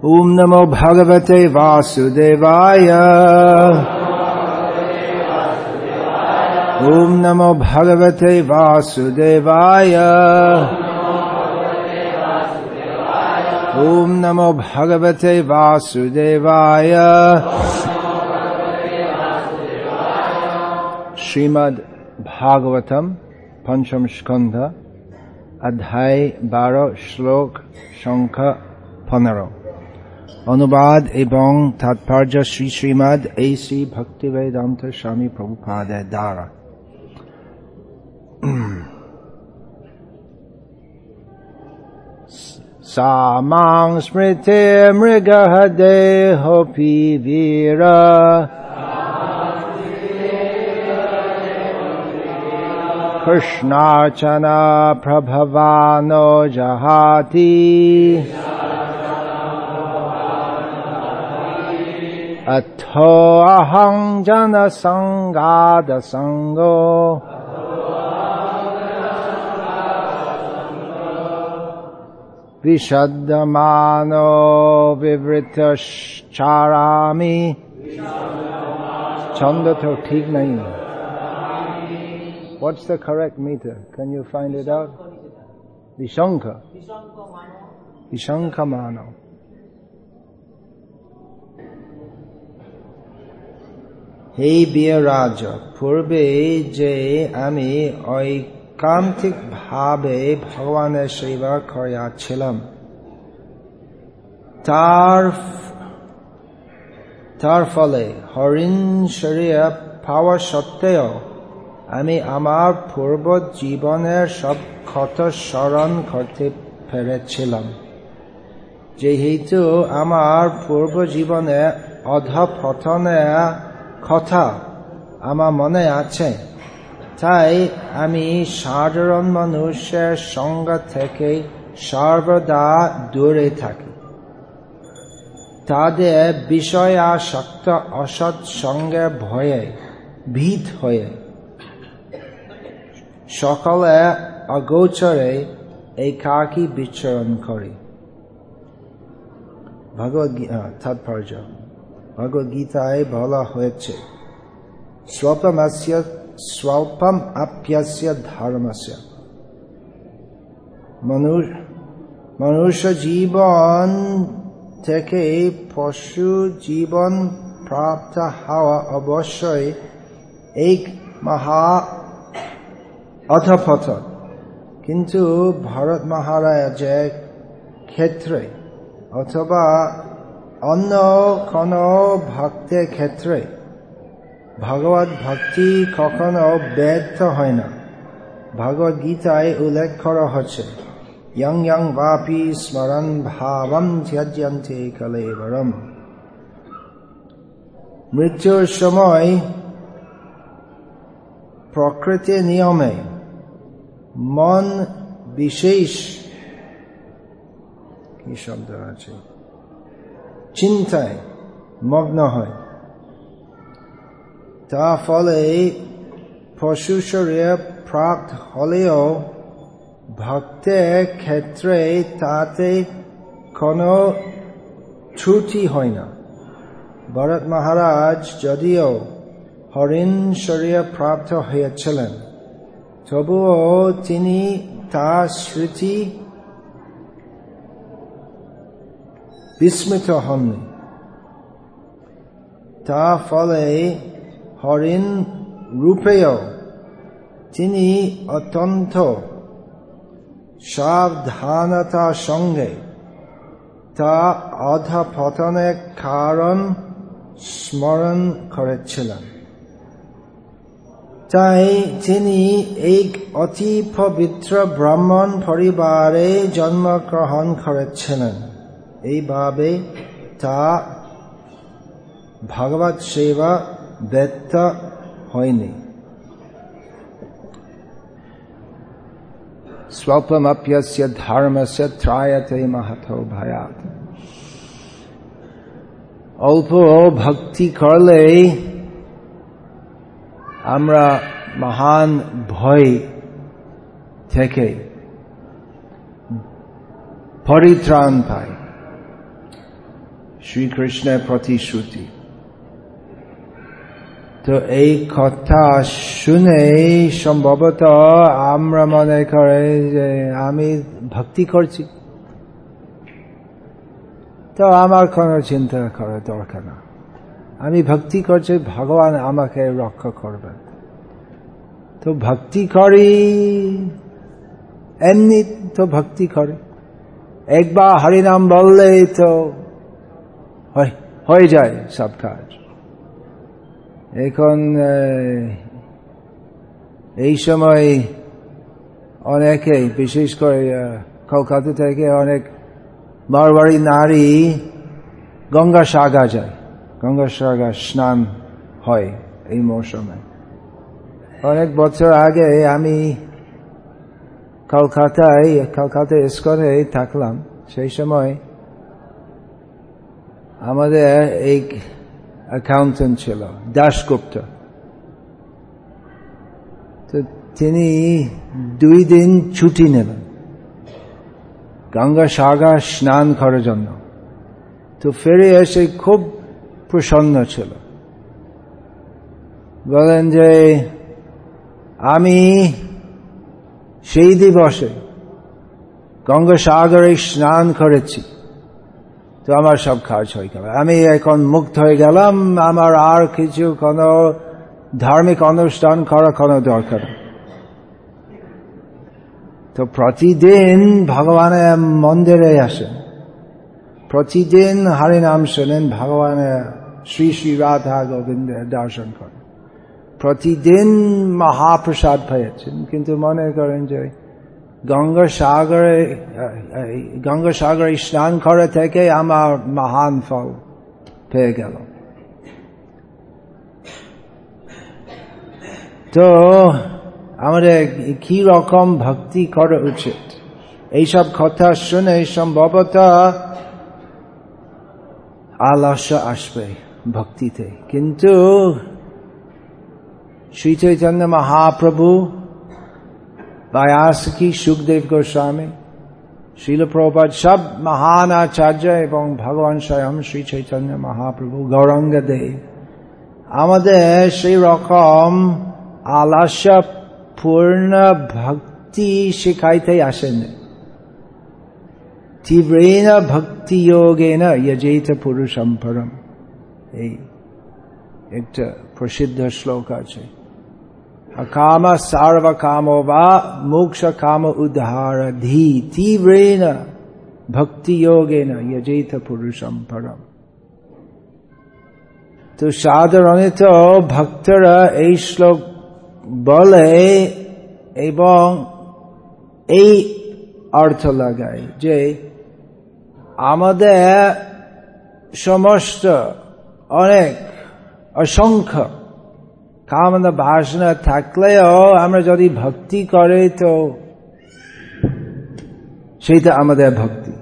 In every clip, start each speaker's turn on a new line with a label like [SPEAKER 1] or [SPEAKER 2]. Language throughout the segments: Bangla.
[SPEAKER 1] ॐ नमो भगवते वासुदेवाय। ॐ नमो भगवते वासुदेवाय। ॐ नमो भगवते वासुदेवाय। श्रीमद् भागवतम पंचम स्कंध अध्याय बारह श्लोक शंख पंद्रह অনুবাদ এবং তাৎপর্য শ্রী শ্রীমদ এই শ্রী ভক্তি বেদান্ত স্বামী প্রভুপাদের দ্বারা সামাং স্মৃতি মৃগহ দেহপি বীর কৃষ্ণাচনা প্রভবানো জহাতি अथो अहं जनसङ्गादसङ्गो विशदमानो विवृतश्चारामि। छंद तो ठीक नहीं। है what's the correct meter can you find it out विशंख। विशंख मानव হে বিয় রাজা পূর্বে যে আমি ঐকান্তিক ভাবে ভগবানের সেবা করিয়াছিলাম, তার তার ফলে হরিণ শরীর পাওয়া সত্ত্বেও আমি আমার পূর্ব জীবনের সব ক্ষত স্মরণ করতে পেরেছিলাম। যেহেতু আমার পূর্ব জীবনে অধপতনের কথা আমার মনে আছে। তাই আমি সাধারণ মানুষের সঙ্গ থেকে সর্বদা দূরে থাকি। তাদের বিষয় আসক্ত অসৎ সঙ্গে ভয়ে, ভীত হয়ে। সকালে অগোচরে একাকী বিচরণ করি। ভগবদ তাৎপর্য। ভগবদ গীতায় বলা হয়েছে স্বল্পমস্য স্বল্পম আপ্যাস্য ধর্মস্য। মনুষ্য জীবন থেকে পশু জীবন প্রাপ্ত হওয়া অবশ্যই এক মহা অথপথ কিন্তু ভরত মহারাজের ক্ষেত্রে অথবা অন্য কোন ভক্তের ক্ষেত্রে। ভগবত ভক্তি কখনো ব্যর্থ হয় না। ভগবত গীতায় উল্লেখ করা হচ্ছে, ইয়ং ইয়ং বাপি স্মরণ ভাবম ত্যাজ্যন্তে কলেবরম। মৃত্যুর সময় প্রকৃতির নিয়মে মন বিশেষ কি শব্দ আছে? চিন্তায় মগ্ন হয়। তা ফলে পশু শরীর প্রাপ্ত হলেও ভক্তের ক্ষেত্রে তাতে কোনো ত্রুটি হয় না। ভরত মহারাজ যদিও হরিণ শরীর প্রাপ্ত হয়েছিলেন, তবুও তিনি তার স্মৃতি বিস্মিত হননি তা ফলে হরিণ রূপেও তিনি অত্যন্ত সাবধানতার সঙ্গে তা অধপতনের কারণ স্মরণ করেছিলেন তাই তিনি এক অতি পবিত্র ব্রাহ্মণ পরিবারে জন্মগ্রহণ করেছিলেন এইভাবে তা ভগবত সেবা ব্যর্থ হয়নি। স্বল্পমপ্যস্য ধর্মস্য ত্রায়তে মাহাত ভয়াত। অল্প ভক্তি করলে আমরা মহান ভয় থেকে পরিত্রাণ পাই। শ্রীকৃষ্ণের প্রতিশ্রুতি তো এই কথা শুনে সম্ভবত আমরা মনে করে যে আমি ভক্তি করছি। তো আমার কোনো চিন্তা করার দরকার না। আমি ভক্তি করছি, ভগবান আমাকে রক্ষা করবেন। তো ভক্তি করি, এমনি তো ভক্তি করে। একবার হরিনাম বললে তো হয়ে যায় সব কাজ। এখন এই সময় অনেকে বিশেষ করে কলকাতা থেকে অনেক বারবারই নারী গঙ্গা সাগা যায়। গঙ্গা সাগা স্নান হয় এই মৌসুমে। অনেক বছর আগে আমি কলকাতায়, কলকাতা স্কোরে থাকলাম, সেই সময় আমাদের এক অ্যাকাউন্টেন্ট ছিল দাসগুপ্ত তো তিনি দুই দিন ছুটি নেবেন গঙ্গা সাগা স্নান করার জন্য। তো ফিরে এসে খুব প্রসন্ন ছিল। বলেন যে, আমি সেই দিবসে গঙ্গাসাগরে স্নান করেছি। তো আমার সব কাজ হয়ে গেল। আমি এখন মুক্ত হয়ে গেলাম, আমার আর কিছু কোনো ধার্মিক অনুষ্ঠান করা কোনো দরকার তো প্রতিদিন ভগবানের মন্দিরে আসেন প্রতিদিন হরিনাম শোনেন ভগবানের শ্রী শ্রী রাধা গোবিন্দের দর্শন করেন। প্রতিদিন মহাপ্রসাদ পেয়েছেন, কিন্তু মনে করেন যে গঙ্গাসাগরে গঙ্গাসাগরে স্নান করে থেকে আমার মহান ফল পেয়ে গেল তো আমাদের কি রকম ভক্তি করা উচিত এইসব কথা শুনে সম্ভবত আলস্য আসবে ভক্তিতে কিন্তু শ্রী চৈতন্য মহাপ্রভু বায়াসকি সুখদেব গোস্বামী শিল প্রপাত সব মহান আচার্য এবং ভগবান স্বয়ং শ্রী চৈতন্য মহাপ্রভু গৌরঙ্গ দেব আমাদের সেই রকম আলস্য পূর্ণ ভক্তি শিখাইতে আসেন তীব্রেণ ভক্তি যোগেন যজেত পুরুষম পরম এই একটা প্রসিদ্ধ শ্লোক আছে Akama sarva kamo va moksha kama udharadhi tivrena bhakti yogena yajeta purusham param তো সাধারণত ভক্তরা এই শ্লোক বলে এবং এই অর্থ লাগায় যে আমাদের সমস্ত অনেক অসংখ্য কামনা বাসনা থাকলেও আমরা যদি ভক্তি করে তো সেইটা আমাদের ভক্তি।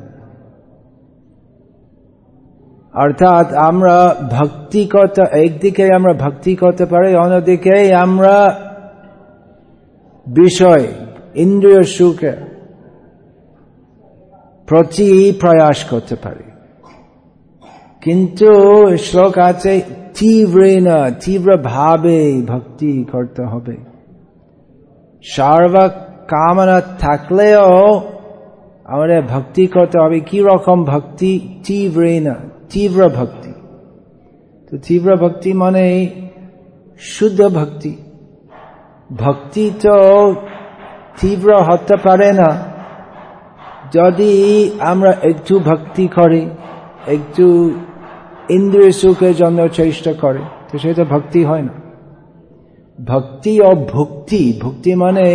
[SPEAKER 1] অর্থাৎ আমরা ভক্তি করতে, একদিকে আমরা ভক্তি করতে পারি, অন্যদিকে আমরা বিষয়, ইন্দ্রিয় সুখে প্রতি প্রয়াস করতে পারি। কিন্তু শ্লোক আছে, তীব্রেণ, তীব্র ভাবে ভক্তি করতে হবে। সর্ব কামনা থাকলেও আমাদের ভক্তি করতে হবে। কি রকম ভক্তি? তীব্রেণ, তীব্র ভক্তি। তো তীব্র ভক্তি মানে শুদ্ধ ভক্তি। ভক্তি তো তীব্র হতে পারে না। যদি আমরা একটু ভক্তি করি একটু ইন্দ্রিয় সুখের জন্য চেষ্টা করে, তো সেটা ভক্তি হয় না। ভক্তি ও ভক্তি ভক্তি মানে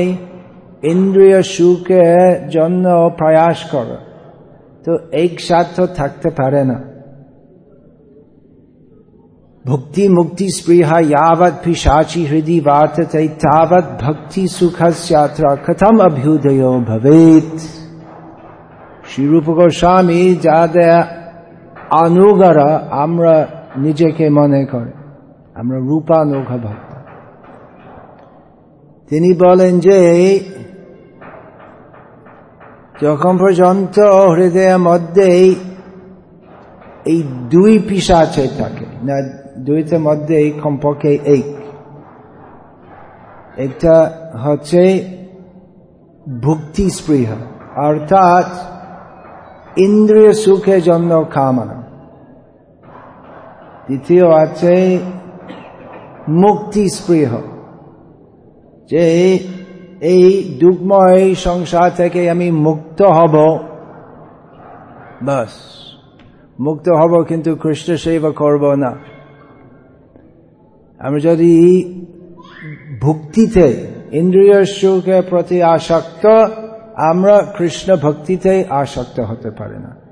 [SPEAKER 1] ইন্দ্রিয় সুখের জন্য প্রয়াস করে, তো একসাথ থাকতে পারে না। ভক্তি মুক্তি স্পৃহা ইয়াবৎ পিসাচি হৃদি বার্ততে তাবৎ ভক্তি সুখস্যাত্রা কথম অভ্যুদয় ভবেত শ্রীরূপ গোস্বামী যাদের অনুগরা আমরা নিজেকে মনে করে। আমরা রূপানুগ ভক্ত তিনি বলেন যে, যখন পর্যন্ত হৃদয়ের মধ্যে এই দুই পিসাচে থাকে, না, দুইটার মধ্যে এই কমপক্ষে এক। একটা হচ্ছে ভক্তি স্পৃহ, অর্থাৎ ইন্দ্রিয় সুখের জন্য কামনা। দ্বিতীয় আছে মুক্তি স্পৃহ যে এই দুঃখময় সংসার থেকে আমি মুক্ত হব। বাস। মুক্ত হব কিন্তু কৃষ্ণ সেবা করব না। আমরা যদি ভক্তিতে, ইন্দ্রিয় সুখের প্রতি আসক্ত, আমরা কৃষ্ণ ভক্তিতে আসক্ত হতে পারে না।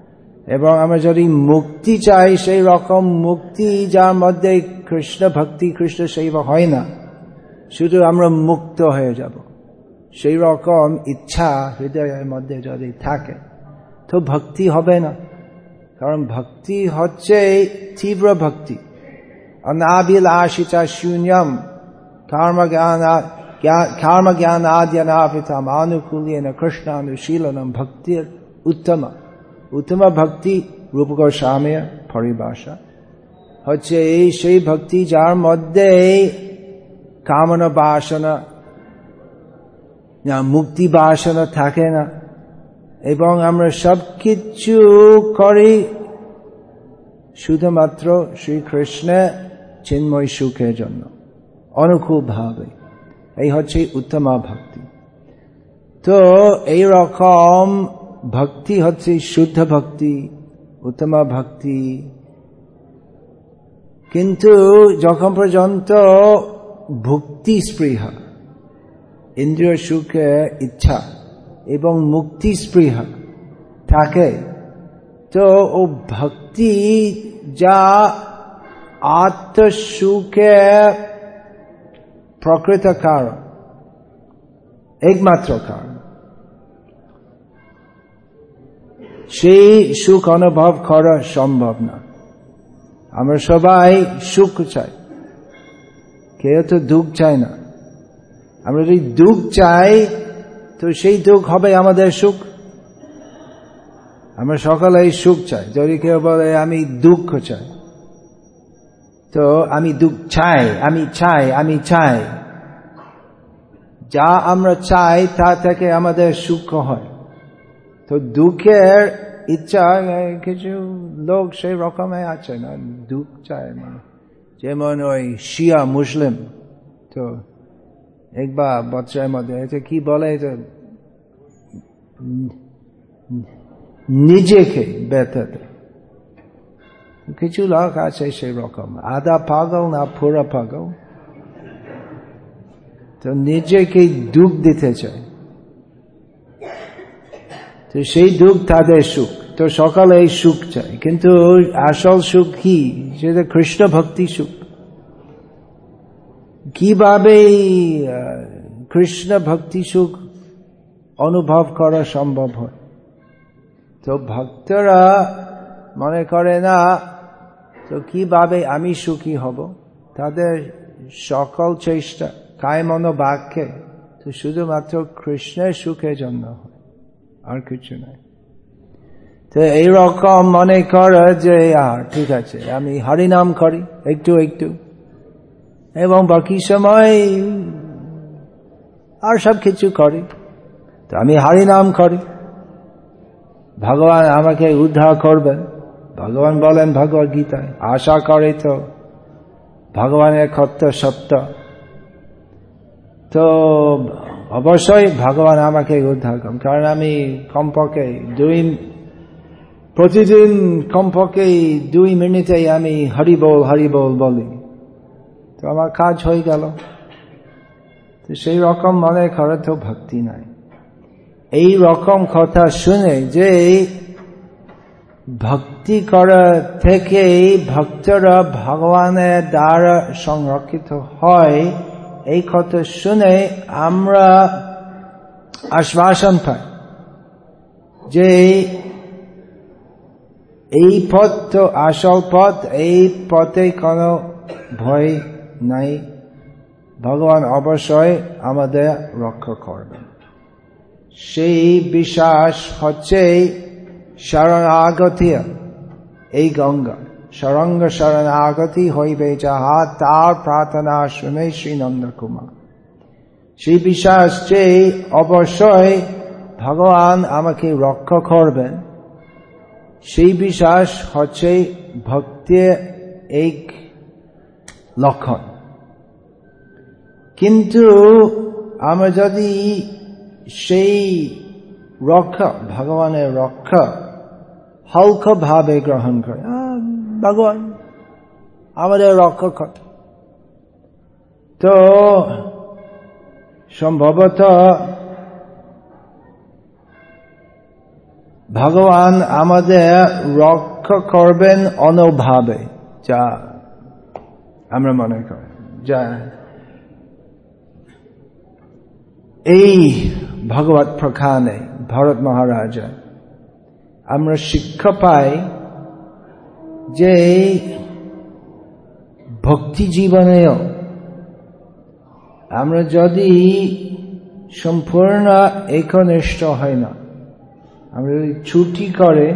[SPEAKER 1] এবং আমরা যদি মুক্তি চাই, সেই রকম মুক্তি যার মধ্যে কৃষ্ণ ভক্তি, কৃষ্ণ সেবা হয় না। শুধু আমরা মুক্ত হয়ে যাব। সেই রকম ইচ্ছা হৃদয়ের মধ্যে যদি থাকে, তো ভক্তি হবে না। কারণ ভক্তি হচ্ছে তীব্র ভক্তি। অনাবিলাসিতা শূন্যম। কর্ম জ্ঞান কর্ম জ্ঞান আদ্যনাপিতম আনুকূল্যেন কৃষ্ণানুশীলনম। ভক্তির উত্তম। উত্তম ভক্তি রূপ গোস্বামীর পরিভাষা। হচ্ছে এই সেই ভক্তি যার মধ্যে কামনা বাসনা, না, মুক্তি বাসনা থাকে না। এবং আমরা সব কিছু করি শুধুমাত্র শ্রীকৃষ্ণের চিন্ময় সুখের জন্য অনুকূল ভাবে এই হচ্ছে উত্তমা ভক্তি। তো এই রকম ভক্তি হচ্ছে শুদ্ধ ভক্তি, উত্তমা ভক্তি। কিন্তু যখন পর্যন্ত ভক্তি স্পৃহা, ইন্দ্রিয় সুখে, ইচ্ছা এবং মুক্তি স্পৃহা থাকে, তো ও ভক্তি যা আত্মসুখে প্রকৃত কারণ, একমাত্র কারণ। সেই সুখ অনুভব করা সম্ভব না। আমরা সবাই সুখ চাই। কেউ তো দুঃখ চায় না। আমরা যদি দুঃখ চাই, তো সেই দুঃখ হবে আমাদের সুখ। আমরা সকালে সুখ চাই। যদি কেউ বলে, আমি দুঃখ চাই, তো আমি দুঃখ চাই, আমি চাই আমি চাই। যা আমরা চাই, তা থেকে আমাদের সুখ হয়। তো দুঃখের ইচ্ছা কিছু লোক সেই রকমে আছে না, দুঃখ চায় মানে। যেমন ওই শিয়া মুসলিম, তো একবার বচ্চার মধ্যে এটা কি বলে এটা নিজেকে ব্যথাতে। কিছু লোক আছে সেই রকম আধা পাগল না পুরা পাগল। তো নিজেকে দুঃখ দিতে চায়। তো সেই দুঃখ তাদের সুখ। তো সকালে এই সুখ চাই কিন্তু আসল সুখ কি? সেটা কৃষ্ণ ভক্তি সুখ। কীভাবে কৃষ্ণ ভক্তি সুখ অনুভব করা সম্ভব হয়? তো ভক্তরা মনে করে, না, তো কীভাবে আমি সুখী হব? তাদের সকল চেষ্টা কায় মন বাক্যে তো শুধুমাত্র কৃষ্ণের সুখের জন্য হয়। আর কিছু নাই। তো এইরকম মনে কর যে আর ঠিক আছে, আমি হরিনাম করি, একটু একটু। এবং বাকি সময় আর সব কিছু করি। তো আমি হরিনাম করি। ভগবান আমাকে উদ্ধার করবেন। ভগবান বলেন ভগবত গীতায়, আশা করে তো, ভগবানের কর্ত সত্য। তো অবশ্যই ভগবান আমাকে উদ্ধার করেন। কারণ আমি কমপক্ষে দুই প্রতিদিন কমপক্ষে দুই মিনিটে আমি হরিবোল হরিবোল বলি। তো আমার কাজ হয়ে গেল। তো সেই রকম মনে করে তো ভক্তি নাই। এই রকম কথা শুনে যে ভক্তি করা থেকে ভক্তরা ভগবানের দ্বারা সংরক্ষিত হয় এই কথা শুনে আমরা আশ্বাসন পাই যে এই পথ তো আসল পথ, এই পথে কোনো ভয় নাই। ভগবান অবশ্যই আমাদের রক্ষা করবেন। সেই বিশ্বাস হচ্ছে শরণাগতীয় এই গঙ্গা। সরঙ্গ শরণাগতি হইবে যাহা তার প্রার্থনা শুনে শ্রী নন্দকুমার সেই বিশ্বাস যে অবশ্যই ভগবান আমাকে রক্ষা করবেন সেই বিশ্বাস হচ্ছে ভক্তির এক লক্ষণ কিন্তু আমরা যদি সেই রক্ষা ভগবানের রক্ষা হালকা ভাবে গ্রহণ করে ভগবান, আমাদের রক্ষা কর তো, সম্ভবত ভগবান আমাদের রক্ষা করবেন অনভাবে। যা আমরা মনে করি। যা এই ভগবত প্রখানে ভরত মহারাজা, আমরা শিক্ষা পাই যে এই ভক্তি জীবনেও আমরা যদি সম্পূর্ণ একনিষ্ঠ হয় না, আমরা যদি ছুটি করে,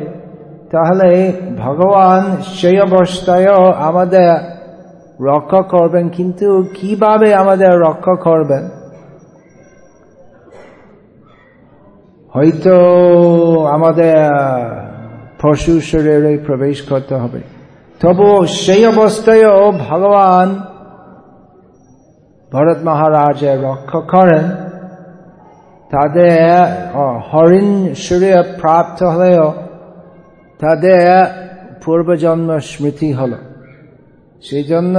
[SPEAKER 1] তাহলে ভগবান সেই অবস্থায়ও আমাদের রক্ষা করবেন, কিন্তু কীভাবে আমাদের রক্ষা করবেন? হয়তো আমাদের পশু শরীরে প্রবেশ করতে হবে। তবু সেই অবস্থায়ও ভগবান ভরত মহারাজের রক্ষা করেন। তাদের হরিণ শরীর প্রাপ্ত হলেও তাদের পূর্বজন্ম স্মৃতি হল। সেই জন্য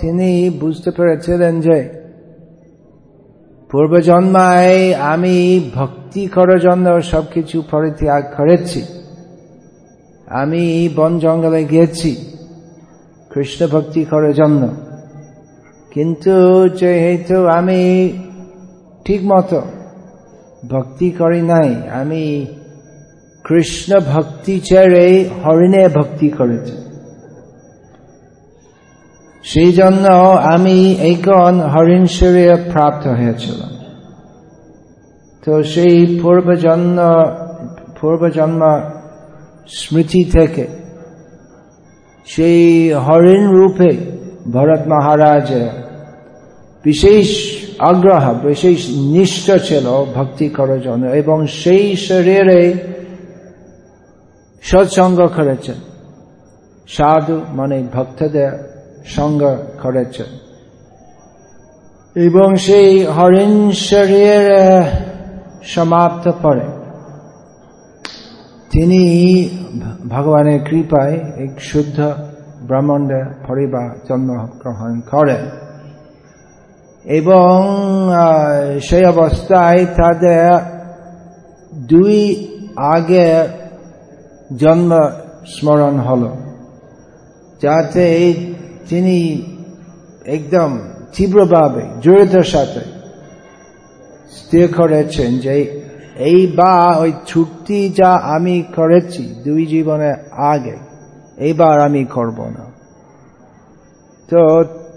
[SPEAKER 1] তিনি বুঝতে পেরেছিলেন যে পূর্বজন্মায় আমি ভক্তি করার জন্য সবকিছু পরিত্যাগ করেছি। আমি বন জঙ্গলে গিয়েছি। কৃষ্ণ ভক্তি করার জন্য। কিন্তু যেহেতু আমি ঠিক মতো ভক্তি করি নাই, আমি কৃষ্ণ ভক্তি ছেড়ে হরিণে ভক্তি করেছি। সেই জন্য আমি এইকন হরিণ শরীরে প্রাপ্ত হয়েছিলাম। তো সেই পূর্বজন্ম পূর্বজন্ম স্মৃতি থেকে, সেই হরিণ রূপে ভরত মহারাজ বিশেষ আগ্রহ, বিশেষ নিষ্ঠ ছিল ভক্তি করার জন্য, এবং সেই শরীরে সৎসঙ্গ করেছেন। সাধু মানে ভক্তদের সঙ্গ করেছেন। এবং সেই হরিণ শরীর সমাপ্ত পরে তিনি ভগবানের কৃপায় এক শুদ্ধ ব্রাহ্মণের পরিবার জন্মগ্রহণ করেন। এবং সেই অবস্থায় তাদের দুই আগে জন্ম স্মরণ হল, যাতে তিনি একদম তীব্রভাবে জড়িতার সাথে স্থির করেছেন যে এই বা ওই ছুটি যা আমি করেছি দুই জীবনের আগে, এইবার আমি করব না। তো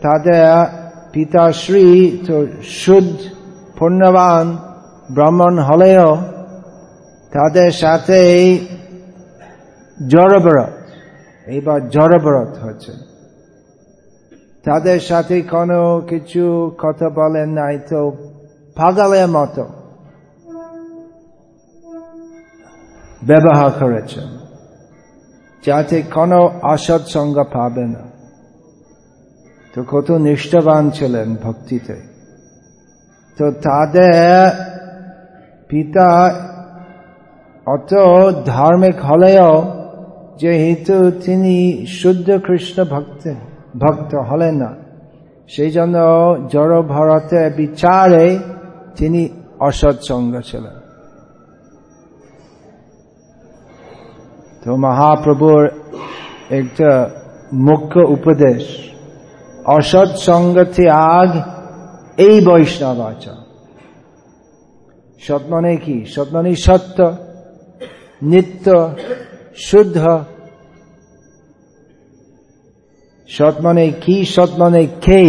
[SPEAKER 1] তাদের পিতাশ্রী তো শুদ্ধ পূর্ণবান ব্রাহ্মণ হলেও তাদের সাথে জড়বরত, এইবার জড়বরত হচ্ছে। তাদের সাথে কোনো কিছু কথা বলেন নাই তো পাগলের মতো। ব্যবহার করেছেন যাতে কোনো অসৎসঙ্গ পাবে না তো কত নিষ্ঠাবান ছিলেন ভক্তিতে তো তাদের পিতা অত ধার্মিক হলেও যেহেতু তিনি শুদ্ধ কৃষ্ণ ভক্ত ভক্ত হলেন না সেই জন্য জড় ভারতের বিচারে তিনি অসৎসঙ্গ ছিলেন তো মহাপ্রভুর একটা মুখ্য উপদেশ, অসৎ সঙ্গ আগ এই বৈষ্ণব আচার সৎ মানে কি? সৎ মানে সত্য, নিত্য, শুদ্ধ। সৎ মানে কি? সৎ কে?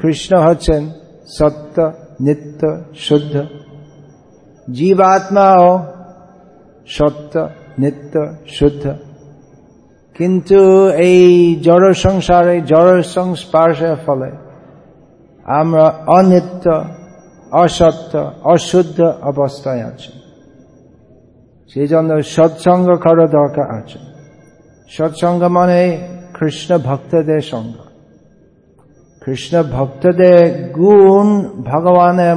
[SPEAKER 1] কৃষ্ণ হচ্ছেন সত্য, নিত্য, শুদ্ধ। জীবাত্মাও সত্য নিত্য শুদ্ধ। কিন্তু এই জড় সংসারে জড় সংস্পর্শের ফলে আমরা অনিত্য, অসত্য, অশুদ্ধ অবস্থায় আছি। সেই জন্য সৎসঙ্গ করা দরকার আছে। সৎসঙ্গ মানে কৃষ্ণ ভক্তদের সঙ্গ। কৃষ্ণ ভক্তদের গুণ ভগবানের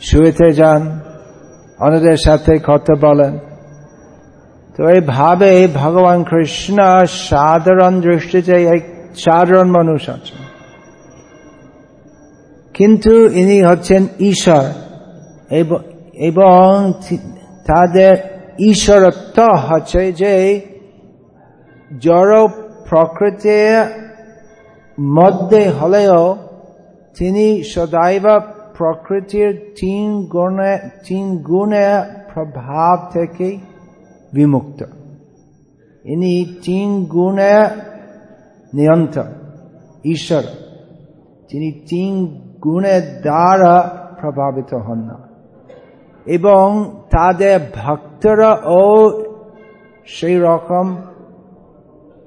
[SPEAKER 1] শুয়েতে যান, অন্যদের সাথে কথা বলেন। তো এইভাবে ভগবান কৃষ্ণ সাধারণ দৃষ্টিতে এক সাধারণ মানুষ আছেন। কিন্তু ইনি হচ্ছেন ঈশ্বর এবং তাদের ঈশ্বরত্ব হচ্ছে যে জড় প্রকৃতির মধ্যে হলেও তিনি সদাইব প্রকৃতির তিন গুণে তিন গুণে প্রভাব থেকে বিমুক্ত। ইনি তিন গুণে নিয়ন্ত্রণ ঈশ্বর। তিনি তিন গুণের দ্বারা প্রভাবিত হন। না এবং তাদের ভক্তরা ও সেই রকম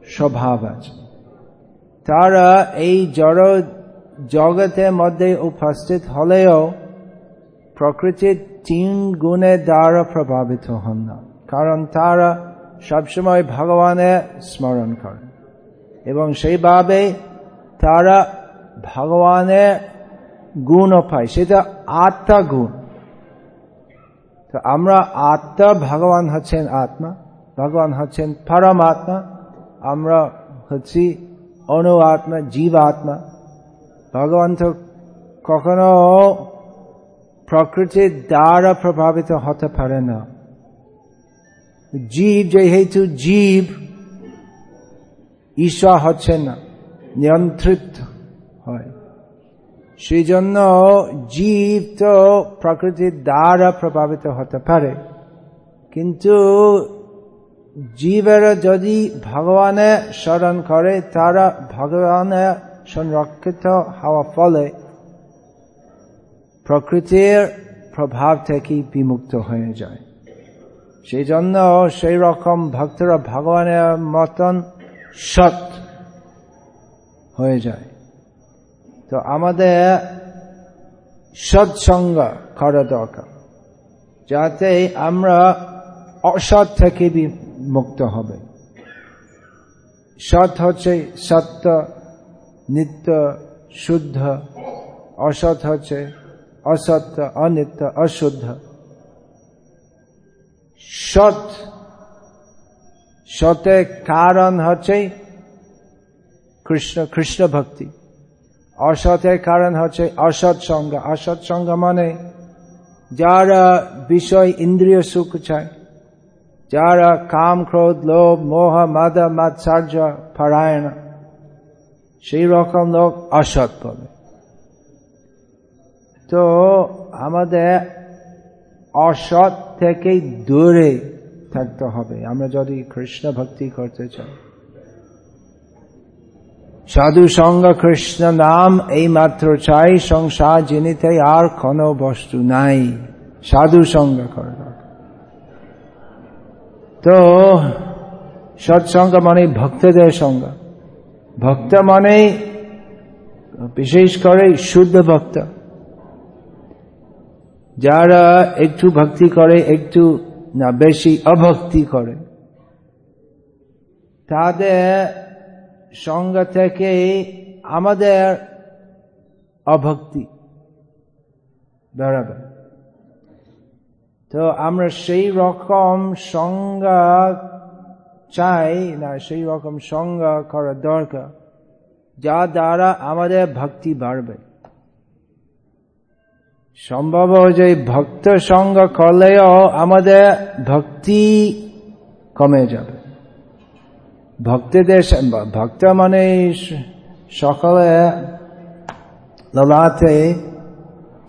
[SPEAKER 1] স্বভাব আছে। তারা এই জড় জগতের মধ্যে উপস্থিত হলেও প্রকৃতির তিন গুণের দ্বারা প্রভাবিত হন না, কারণ তারা সবসময় ভগবানের স্মরণ করেন এবং সেইভাবে তারা ভগবানের গুণও পায়, সেটা আত্মা গুণ। তো আমরা আত্মা, ভগবান হচ্ছেন আত্মা, ভগবান হচ্ছেন পরমাত্মা, আমরা হচ্ছি অনু আত্মা, জীব আত্মা। ভগবান তো কখনো প্রকৃতির দ্বারা প্রভাবিত হতে পারে না। জীব যেহেতু জীব, ঈশ্বর হচ্ছে না, নিয়ন্ত্রিত হয়। সেই জন্য জীব তো প্রকৃতির দ্বারা প্রভাবিত হতে পারে। কিন্তু জীবেরা যদি ভগবানের স্মরণ করে, তারা ভগবানের সংরক্ষিত হওয়া ফলে প্রকৃতির প্রভাব থেকে বিমুক্ত হয়ে যায়। সেই জন্য সেই রকম ভক্তরা ভগবানের মতন সৎ হয়ে যায়। তো আমাদের সৎসঙ্গ করা দরকার, যাতে আমরা অসৎ থেকে মুক্ত হবে। সৎ হচ্ছে সত্য নিত্য শুদ্ধ, অসৎ হচ্ছে অসত্য অনিত্য, অশুদ্ধ। সৎ সতের কারণ হচ্ছে কৃষ্ণ কৃষ্ণ ভক্তি। অসতের কারণ হচ্ছে অসৎ সঙ্গ। অসৎ সঙ্গ মানে যারা বিষয় ইন্দ্রিয় সুখ চায়, যারা কাম, ক্রোধ, লোভ, মোহ, মদ, মাৎসার্য, পরায়ণ। সেই রকম লোক অসৎ বলে। তো আমাদের অসৎ থেকে দূরে থাকতে হবে। আমরা যদি কৃষ্ণ ভক্তি করতে চাই। সাধু সঙ্গ কৃষ্ণ নাম এই মাত্র চাই, সংসার জিনিতে আর কোন বস্তু নাই। সাধু সঙ্গ করা তো সৎসঙ্গ মানে ভক্তদের সঙ্গ। ভক্ত মানে বিশেষ করে শুদ্ধ ভক্ত। যারা একটু ভক্তি করে, একটু না, বেশি অভক্তি করে। তাদের সঙ্গ থেকে আমাদের অভক্তি বেড়াবে তো আমরা সেই রকম সঙ্গ চাই না সেই রকম সঙ্গ করা দরকার, যা দ্বারা আমাদের ভক্তি বাড়বে। সম্ভব যে ভক্ত সঙ্গ করলেও আমাদের ভক্তি কমে যাবে। ভক্তদের ভক্ত মানে সকালে ললাতে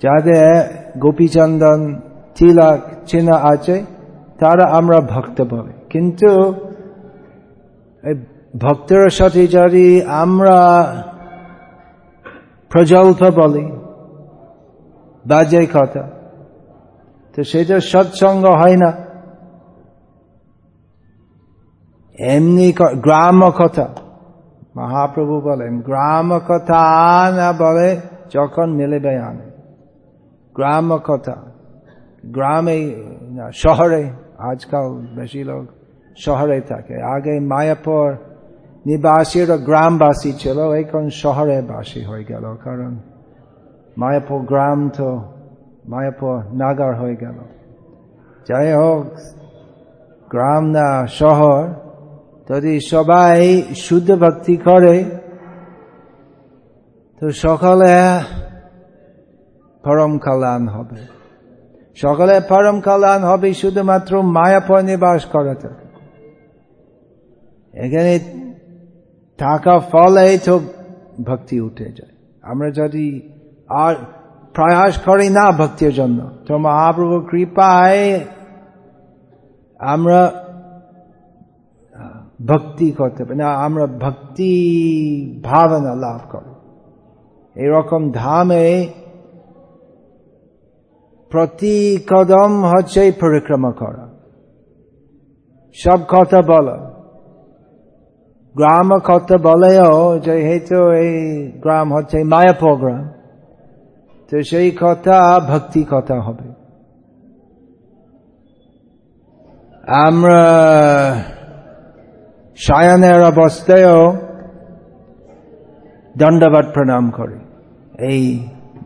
[SPEAKER 1] যাদের গোপীচন্দন, তিলক চিহ্ন আছে, তারা আমরা ভক্ত বলে। কিন্তু ভক্তের সাথে যদি আমরা প্রজল্প বলি বাজে কথা। তো সেটা সৎসঙ্গ হয় না। এমনি গ্রাম কথা। মহাপ্রভু বলেন, গ্রাম কথা না বলে যখন মিলবে আনে গ্রাম কথা। গ্রামে শহরে আজকাল বেশি লোক শহরে থাকে। আগে মায়াপুর নিবাসীরা গ্রামবাসী ছিল, এখন শহরে বাসী হয়ে গেল, কারণ মায়াপুর গ্রাম তো মায়াপুর নাগার হয়ে গেল। যাই হোক, গ্রাম না শহর, যদি সবাই শুদ্ধ ভক্তি করে, তো সকালে পরম কল্যাণ হবে। সকালে পরম কল্যাণ হবে শুধুমাত্র মায়াপুর নিবাস করাতে। এখানে থাকা ফলে তো ভক্তি উঠে যায়। আমরা যদি আর প্রয়াস করি না ভক্তির জন্য, তো মহাপ্রভু কৃপায় আমরা ভক্তি করতে পারি না, আমরা ভক্তি ভাবনা লাভ করি। এরকম ধামে প্রতি কদম হচ্ছে পরিক্রমা করা। সব কথা বলা। গ্রাম কথা বলেও যে হেতু এই গ্রাম হচ্ছে মায়াপুর গ্রাম তো সেই কথা ভক্তি কথা হবে আমরা সায়নের অবস্থায়ও দণ্ডবাদ প্রণাম করি এই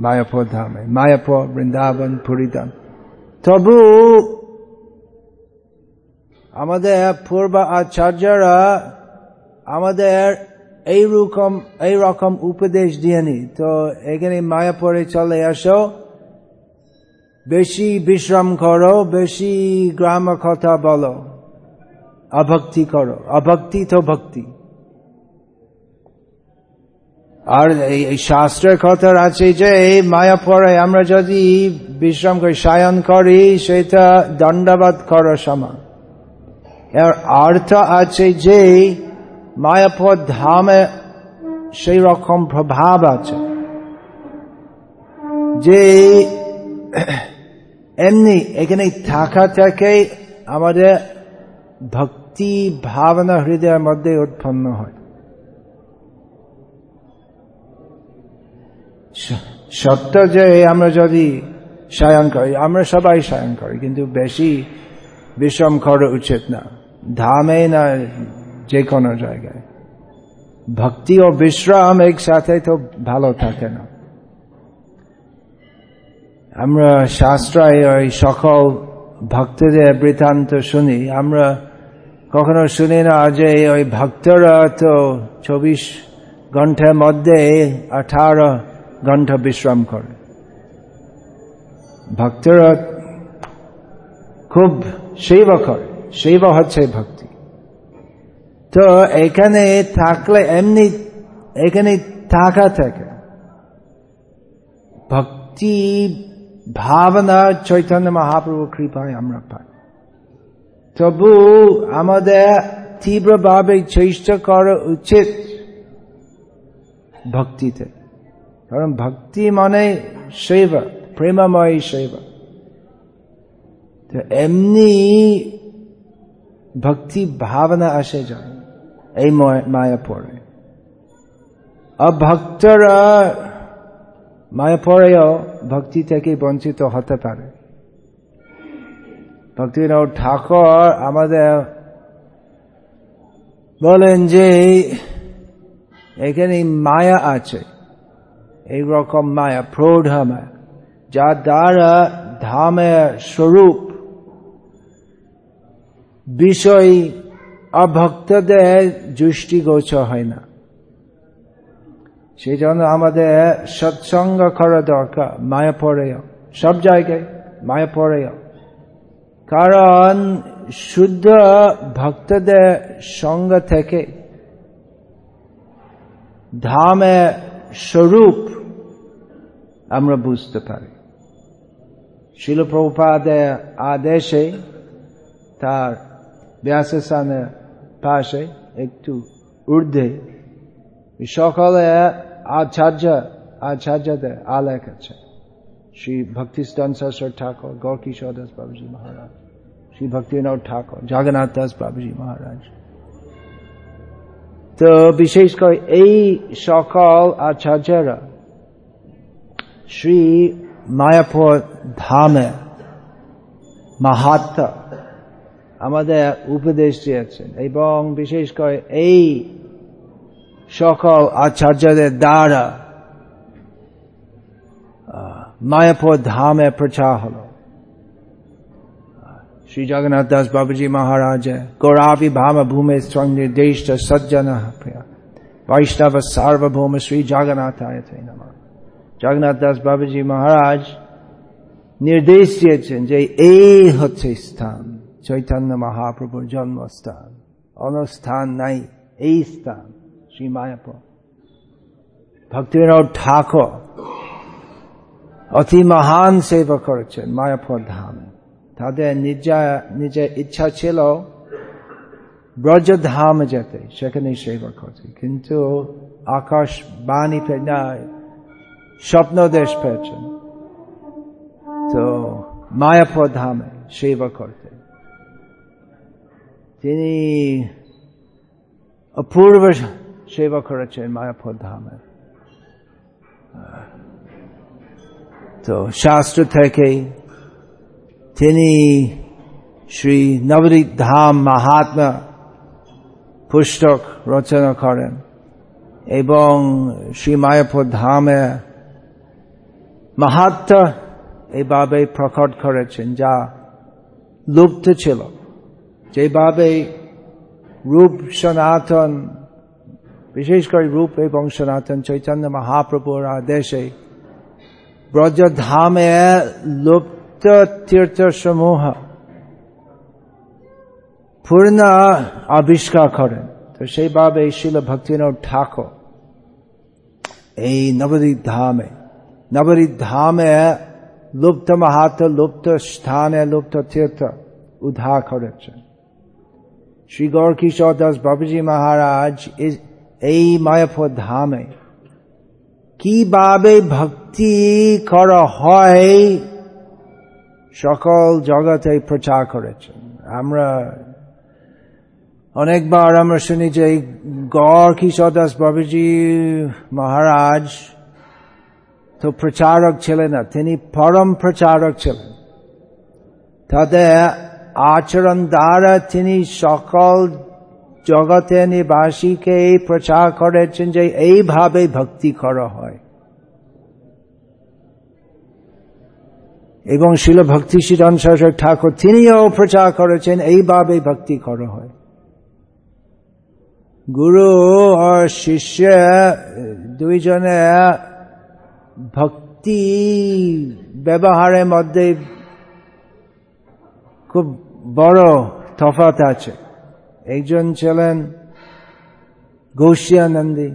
[SPEAKER 1] মায়াপুর ধামে মায়াপুর বৃন্দাবন পুরীধাম তবু আমাদের পূর্ব আচার্যরা আমাদের এই রকম এই রকম উপদেশ দিয়েনি তো এখানে মায়াপুরে চলে আসো। বেশি বিশ্রাম করো, বেশি গ্রাম কথা বলো। অভক্তি করো, অভক্তি তো ভক্তি। আর এই শাস্ত্রের কথা আছে যে মায়াপুরে আমরা যদি বিশ্রাম করি, সায়ন করি, সেটা দণ্ডবাদ করো সমান। এর অর্থ আছে যে মায়াপুর ধামে সেই রকম প্রভাব আছে যে এমনি এখানে থাকা থেকে আমাদের ভক্তি ভাবনা হৃদয়ের মধ্যে উৎপন্ন হয়। সত্য যে আমরা যদি সায়ন করি, আমরা সবাই সায়ন করি, কিন্তু বেশি বিশ্রাম করা উচিত না। ধামে না যে কোনো জায়গায়। ভক্তি ও বিশ্রাম একসাথে তো ভালো থাকে না। আমরা শাস্ত্রায় ওই সকল ভক্তদের বৃত্তান্ত শুনি। আমরা কখনো শুনি না যে ওই ভক্তরা তো চব্বিশ ঘণ্টার মধ্যে আঠারো ঘণ্টা বিশ্রাম করে। ভক্তরা খুব সেবা করে। সেবা হচ্ছে ভক্তি। তো এখানে থাকলে এমনি, এখানে থাকা থাকে। ভক্তি, ভাবনা, চৈতন্য মহাপ্রভু কৃপায় আমরা পাই। তবু আমাদের তীব্রভাবে চেষ্টা করা উচিত ভক্তিতে। কারণ ভক্তি মানে সেবা, প্রেমময় সেবা। তো এমনি ভক্তি, ভাবনা আসে যায়। এই মায়াপুরে অভক্তরা মায়াপুরেও ভক্তি থেকে বঞ্চিত হতে পারে। ভক্তিনাথ ঠাকুর আমাদের বলেন যে, এখানে মায়া আছে। এই রকম মায়া, প্রৌঢ় মায়া যা দ্বারা ধামের স্বরূপ বিষয় অভক্তদের দৃষ্টিগোচর হয় না। সেই জন্য আমাদের সৎসঙ্গ করা দরকার, মায়া পড়েও। সব জায়গায় মায়া মায়াপুরেও কারণ শুদ্ধ ভক্তদের সঙ্গ থেকে ধামে স্বরূপ আমরা বুঝতে পারি। শিলপ্রপাদের আদেশে তার ব্যাসস্থানের পাশে একটু ঊর্ধ্বে সকলে আচার্য, আচার্যদের আলেখ আছে। শ্রী ভক্তিস্তান সরস্বর ঠাকুর গৌরকিশোর দাস বাবুজি মহারাজ, শ্রী ভক্তিনাথ ঠাকুর, জগন্নাথ দাস বাবুজি মহারাজ। তো বিশেষ করে এই সকল আচার্যরা শ্রী মায়াপুর ধামে মাহাত্মা আমাদের উপদেশ দিয়েছেন এবং বিশেষ করে এই সকল আচার্যদের দ্বারা মায়াপুর ধামে প্রচার হল। শ্রী জগন্নাথ দাস বাবুজি মহারাজ, গৌরাবি ভাম ভূমে নির্দেশ সজ্জন বৈষ্ণব সার্বভৌম শ্রী জগন্নাথ নম। জগন্নাথ দাস বাবুজি মহারাজ নির্দেশ দিয়েছেন যে এই হচ্ছে স্থান। চৈতন্য মহাপ্রভুর জন্মস্থান, অনস্থান নাই, এই স্থান শ্রী মায়াপুর ভক্তিবিনোদ, ঠাকুর, অতি মহান সেবা করেছেন মায়াপুর ধামে। তাদের নিজা, নিজের ইচ্ছা ছিল ব্রজধামে যেতে সেখানে সেবা করতে কিন্তু আকাশ বাণী না স্বপ্ন দেশ পেয়েছেন তো মায়াপুর ধামে সেবা করতে। তিনি অপূর্ব সেবা করেছেন মায়াপুর ধামে তো শাস্ত্র থেকে তিনি শ্রী নবদ্বীপ ধাম মাহাত্মা পুস্তক রচনা করেন এবং শ্রী মায়াপুর ধামে মাহাত্ম এইভাবে প্রকট করেছেন যা লুপ্ত ছিল যেভাবে রূপ সনাতন বিশেষ করে রূপ এবং সনাতন চৈতন্য মহাপ্রভুর আদেশে ব্রজধামে লুপ্ত তীর্থ সমূহ পূর্ণ আবিষ্কার করেন তো সেইভাবে শিল ভক্তিনোদ ঠাকুর এই নবদ্বীপ ধামে নবদ্বীপ ধামে লুপ্ত মাহাত্ম লুপ্ত স্থানে লুপ্ত তীর্থ উদ্ধার করেছেন শ্রী গৌর কিশোর দাস বাবুজি মহারাজ এই মায়াপুর ধামে কীভাবে ভক্তি করা হয় সকল জগতে প্রচার করেছেন আমরা অনেকবার আমরা শুনি যে গড় কিশোর দাস বাবুজি মহারাজ তো প্রচারক ছিলেন না তিনি পরম প্রচারক ছিলেন তাদের আচরণ দ্বারা তিনি সকল জগতে নিবাসীকে এই প্রচার করেছেন যে এইভাবে ভক্তি করা হয়। এবং শিল ভক্তি শ্রীরাম সরস্বর ঠাকুর তিনিও প্রচার করেছেন, এইভাবে ভক্তি করা হয়। গুরু আর শিষ্য দুইজনে ভক্তি ব্যবহারের মধ্যে খুব বড় তফাত আছে। একজন ছিলেন গৌশিয়ানন্দী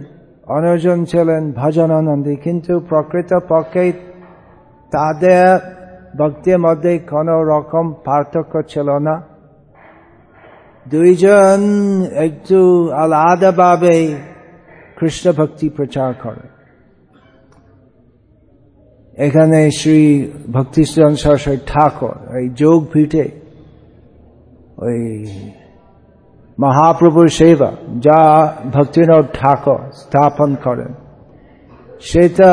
[SPEAKER 1] অন্যজন ছিলেন ভজনানন্দী, কিন্তু প্রকৃত পক্ষে তাদের ভক্তির মধ্যে কোন রকম পার্থক্য ছিল না। দুইজন একটু আলাদাভাবে কৃষ্ণ ভক্তি প্রচার করে এখানে শ্রী ভক্তিস্থান সরস্বতী ঠাকুর এই যোগ পিঠে ওই মহাপ্রভুর সেবা যা ভক্তিনাথ ঠাকুর স্থাপন করেন, সেটা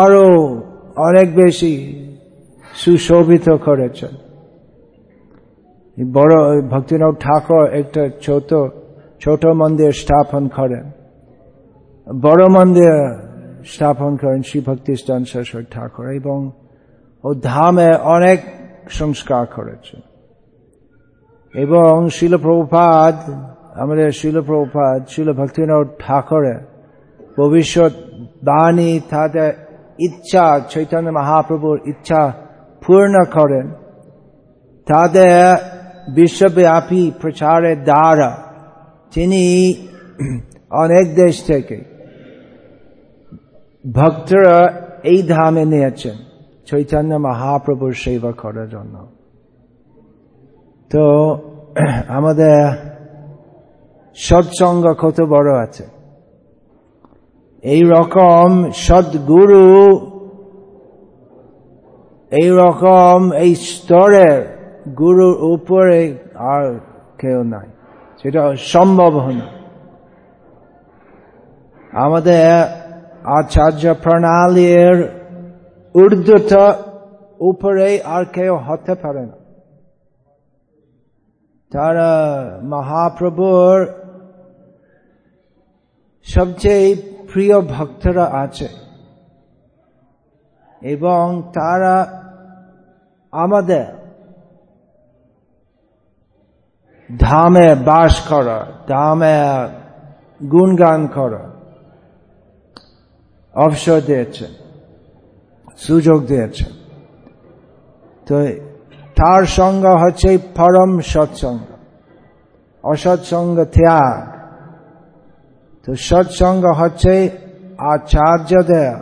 [SPEAKER 1] আরও অনেক বেশি সুশোভিত করেছেন। বড় ভক্তিনাথ ঠাকুর একটা ছোট ছোট মন্দির স্থাপন করেন, বড় মন্দির স্থাপন করেন শ্রী ভক্তিস্থান সরস্বতী ঠাকুর এবং ও ধামে অনেক সংস্কার করেছেন। এবং শিলপ্রভুপাদ আমাদের শিলপ্রভুপাদ শিল ভক্তিনাথ ঠাকুরের ভবিষ্যৎ বাণী তাদের ইচ্ছা, চৈতন্য মহাপ্রভুর ইচ্ছা পূর্ণ করেন। তাদের বিশ্বব্যাপী প্রচারের দ্বারা তিনি অনেক দেশ থেকে ভক্তরা এই ধামে নিয়েছেন, চৈতন্য মহাপ্রভুর সেবা করার জন্য। তো, আমাদের সৎসঙ্গ কত বড় আছে? এই রকম সদ্গুরু, এই রকম এই স্তরের গুরুর উপরে আর কেউ নাই। সেটা সম্ভব না। আমাদের আচার্য প্রণালীর ঊর্ধ্বটা উপরে আর কেউ হতে পারে না। তারা মহাপ্রভুর সবচেয়ে প্রিয় ভক্তরা আছে। এবং তারা আমাদের ধামে বাস করা, ধামে গুণগান করা অবসর দিয়েছে, সুযোগ দিয়েছে। তো তার সঙ্গ হচ্ছে পরম সৎসঙ্গ। অসৎসঙ্গ ত্যাগ। তো সৎসঙ্গ হচ্ছে আচার্যদের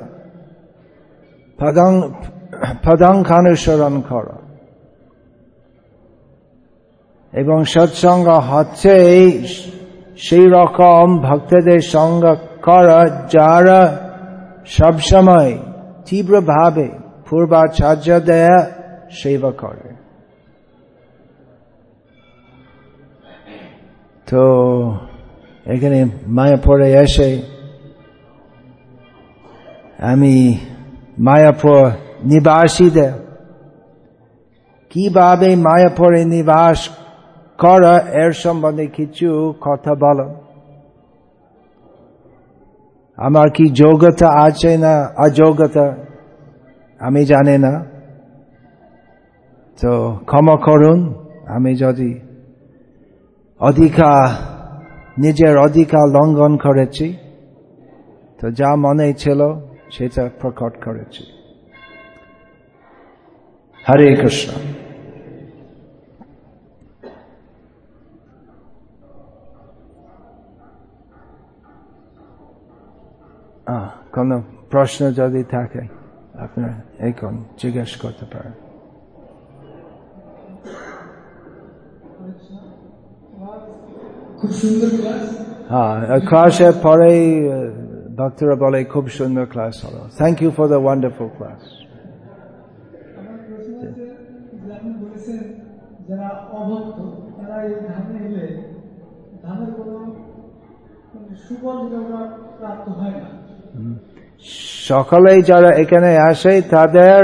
[SPEAKER 1] পদাঙ্কানুসরণ করা। এবং সৎসঙ্গ হচ্ছে সেই রকম ভক্তদের সঙ্গ করা যারা সবসময় তীব্রভাবে পূর্বাচার্যদের সেবা করে। তো এখানে মায়াপুরে এসে আমি মায়াপুর নিবাসীদের কীভাবে মায়াপুরে নিবাস করা এর সম্বন্ধে কিছু কথা বল। আমার কি যোগ্যতা আছে না অযোগ্যতা আমি জানি না। তো ক্ষমা করুন, আমি যদি অধিকার নিজের অধিকার লঙ্ঘন করেছি। তো যা মনে ছিল, সেটা প্রকট করেছি। হরে কৃষ্ণ। কোন প্রশ্ন যদি থাকে, আপনার এখন জিজ্ঞেস করতে পারেন।
[SPEAKER 2] খুব সুন্দর ক্লাস
[SPEAKER 1] হ্যাঁ পরেই ভক্তরা বলে খুব সুন্দর ক্লাস হলো। Thank you for the wonderful class
[SPEAKER 2] যারা অভক্ত তারা এই ধামে এলে ধামের কোনো মানে সুফল প্রাপ্ত হয় না।
[SPEAKER 1] সকলেই যারা এখানে আসে তাদের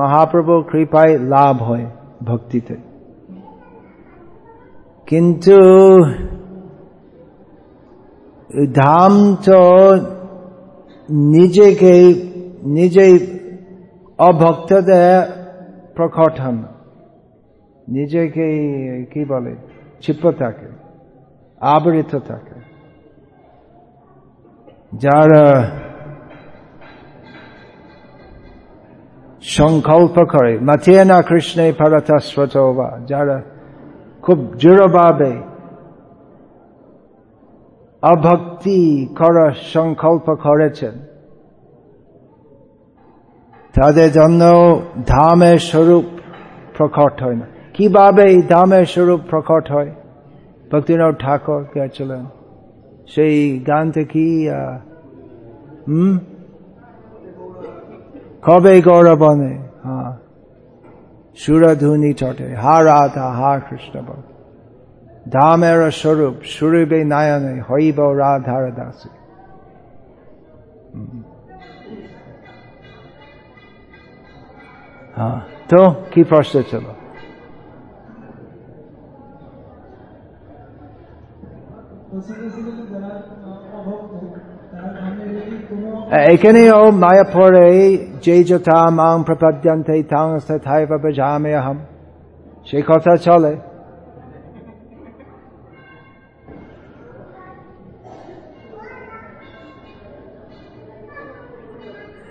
[SPEAKER 1] মহাপ্রভু কৃপায় লাভ হয় ভক্তিতে। কিন্তু ধাম তো নিজেকে, নিজেই অভক্তদের প্রকট হন নিজেকে কি বলে? চিপ্প থাকে, আবৃত থাকে। যারা সংকল্প করে মাথিয়ে না কৃষ্ণে ভারতাশ্রতবা যারা খুব দৃঢ়ভাবে অভক্তি করার সংকল্প করেছেন। তাদের জন্য ধামের স্বরূপ প্রকট হয় না। কীভাবে ধামের স্বরূপ প্রকট হয়? ভক্তিনাথ ঠাকুর গেছিলেন সেই গানটা কি হম? কবে গৌরবনে? হ্যাঁ। সুরধুনি চটে। হা রাধা, হা কৃষ্ণ ধামের স্বরূপ সুরবে নায়নে হইব রাধার হ্যাঁ তো কি প্রশ্ন ছিল
[SPEAKER 2] কোনো
[SPEAKER 1] এখানেও মায়াপুরে যে যথা মাং প্রপদ্যন্তে তাং তথাইব ভজামে অহম সেই কথা চলে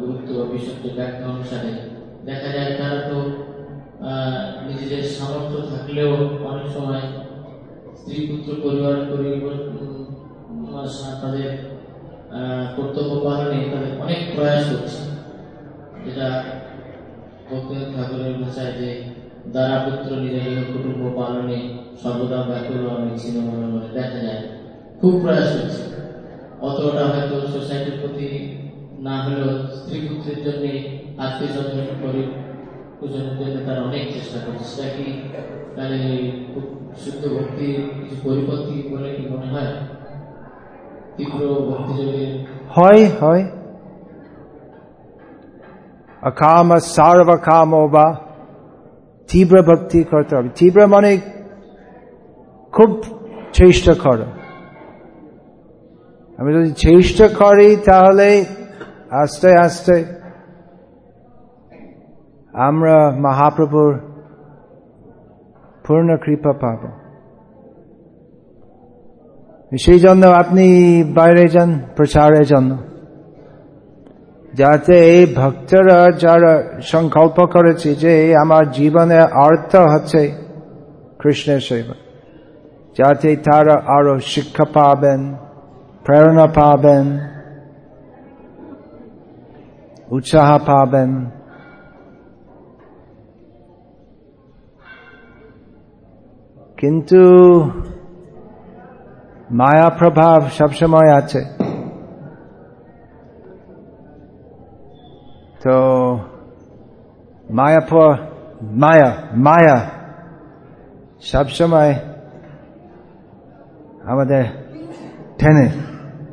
[SPEAKER 3] গুরুত্ব বিশুদ্ধ ব্যাখ্যা অনুসারে দেখা যায় তারা তো নিজেদের সামর্থ্য থাকলেও অনেক সময় স্ত্রী পুত্র পরিবার পরিবার উম, তাদের কর্তব্য পালনে তাদের অনেক প্রয়াস করছে। যেটা ভক্তেন ঠাকুরের ভাষায় যে দ্বারা পুত্র নিজের কুটুম্ব পালনে সর্বদা ব্যাকুল অনেক মনে দেখা যায়। খুব প্রয়াস করছে। অতটা হয়তো সোসাইটির প্রতি না হলেও স্ত্রী পুত্রের জন্য আত্মীয় স্বজন পরি পূজনের জন্য তারা অনেক চেষ্টা করছে সেটা কি খুব শুদ্ধ ভক্তির কিছু পরিপন্থী বলে কি মনে হয়? তীব্র ভক্তিযোগের
[SPEAKER 1] হয় হয়। অকাম সার্বকাম বা তীব্র ভক্তি করতে হবে। তীব্র মানে খুব চেষ্টা করো। আমি যদি চেষ্টা করি তাহলে আস্তে আস্তে। আমরা মহাপ্রভুর পূর্ণ কৃপা পাব। সেই জন্য আপনি বাইরে যান, প্রচারের জন্য। যাতে এই ভক্তরা যারা সংকল্প করেছে যে আমার জীবনের অর্থ হচ্ছে কৃষ্ণের সেবা, যাতে তারা আরও শিক্ষা পাবেন, প্রেরণা পাবেন। উৎসাহ পাবেন কিন্তু মায়া প্রভাব সবসময় আছে তো মায়া মায়া মায়া সবসময় আমাদের টেনে,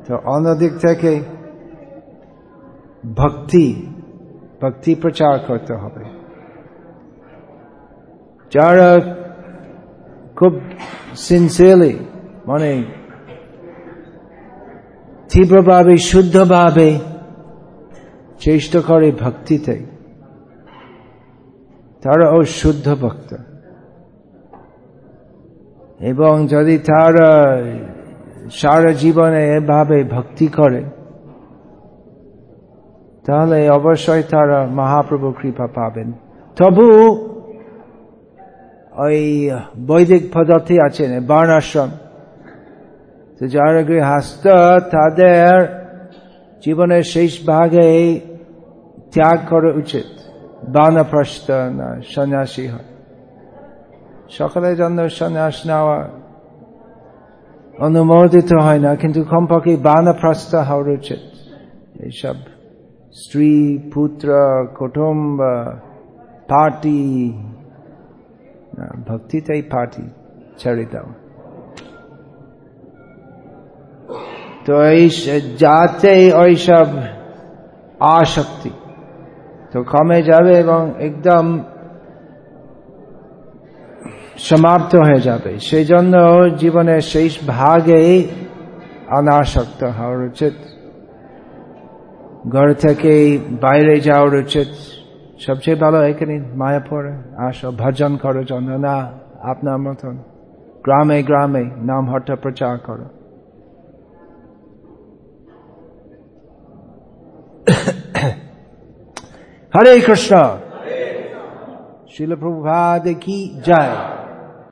[SPEAKER 1] তো অন্যদিক থেকে ভক্তি ভক্তি প্রচার করতে হবে। যারা খুব সিনসিয়ারলি মানে তীব্রভাবে, শুদ্ধভাবে চেষ্টা করে ভক্তিতে তারা ও শুদ্ধ ভক্ত। এবং যদি তারা সারা জীবনে এভাবে ভক্তি করে তাহলে অবশ্যই তারা মহাপ্রভু কৃপা পাবেন। তবু ওই বৈদিক পদ্ধতি আছে বর্ণাশ্রম। তো যারা গৃহস্থ, তাদের জীবনের শেষ ভাগে ত্যাগ করা উচিত। বানপ্রস্থ না, সন্ন্যাসী হয়। সকলের জন্য সন্ন্যাস নেওয়া অনুমোদিত হয় না, কিন্তু কমপক্ষে বানপ্রস্থ হওয়ার উচিত। এইসব স্ত্রী, পুত্র, কুটুম্ব পার্টি ভক্তিতেই পার্টি ছেড়ে দাও। তো এই যাতে ওইসব আসক্তি তো কমে যাবে এবং একদম সমাপ্ত হয়ে যাবে। সেই জন্য জীবনের শেষ ভাগে অনাসক্ত হওয়ার উচিত। ঘর থেকে বাইরে যাওয়ার উচিত। সবচেয়ে ভালো এখানে মায়াপুরে। আসো, ভজন করো জন্য না আপনার মতন। গ্রামে গ্রামে নাম হঠাৎ প্রচার করো। হরে কৃষ্ণ। শিল প্রভাদ কি জয়।